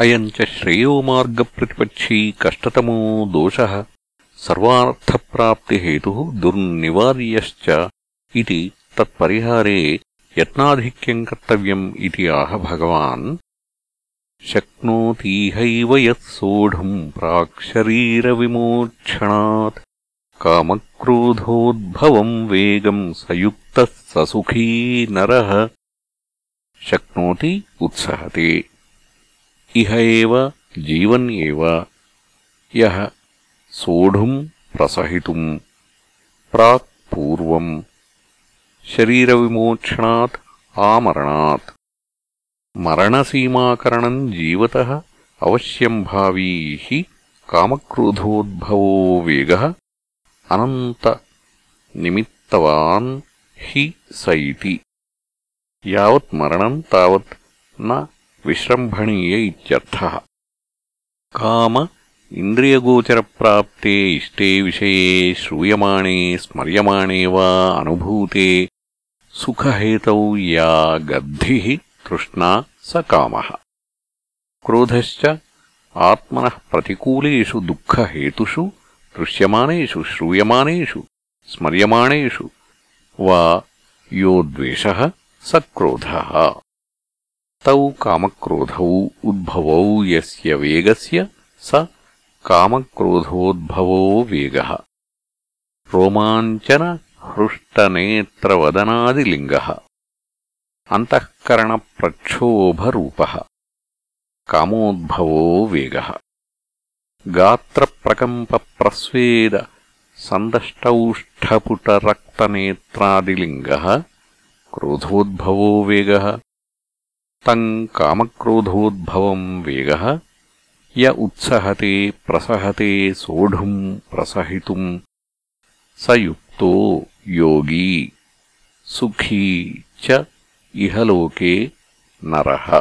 अयम् च श्रेयोमार्गप्रतिपक्षी कष्टतमो दोषः सर्वार्थप्राप्तिहेतुः दुर्निवार्यश्च इति तत्परिहारे यत्नाधिक्यम् कर्तव्यम् इति आह भगवान्। शक्नोतीहैव यत् सोढुम् प्राक्शरीरविमोक्षणात् कामक्रोधोद्भवम् वेगम् सयुक्तः ससुखी नरः। शक्नोति उत्सहते इह एव जीवन् एव। यः सोढुम् प्रसहितुम् प्राक्पूर्वम् शरीरविमोक्षणात् आमरणात्। मरणसीमाकरणम् जीवतः अवश्यम् भावी हि कामक्रोधोद्भवो वेगः अनन्तनिमित्तवान् हि स इति यावत् मरणम् तावत् न विश्रम्भणीय इत्यर्थः। काम इन्द्रियगोचरप्राप्ते इष्टे विषये श्रूयमाणे स्मर्यमाणे वा अनुभूते सुखहेतौ या गद्धिः तृष्णा स कामः। क्रोधश्च आत्मनः प्रतिकूलेषु दुःखहेतुषु दृश्यमानेषु श्रूयमानेषु स्मर्यमाणेषु वा यो द्वेषः स क्रोधः తౌ కామక్రోధౌ ఉద్భవౌ యస్య వేగస్య స కామక్రోధోద్భవో వేగ. రోమాంచన హృష్టనేత్రవదనాదిలింగ. అంతఃకరణప్రక్షోభరూప. కామోద్భవో వేగ. గాత్రప్రకంపప్రస్వేద సందష్టౌష్ఠపుటరక్తనేత్రాదిలింగ. క్రోధోద్భవో వేగ. तम् कामक्रोधोद्भवम् वेगः। य उत्सहते प्रसहते सोढुम् प्रसहितुम् स युक्तो योगी सुखी च इहलोके नरः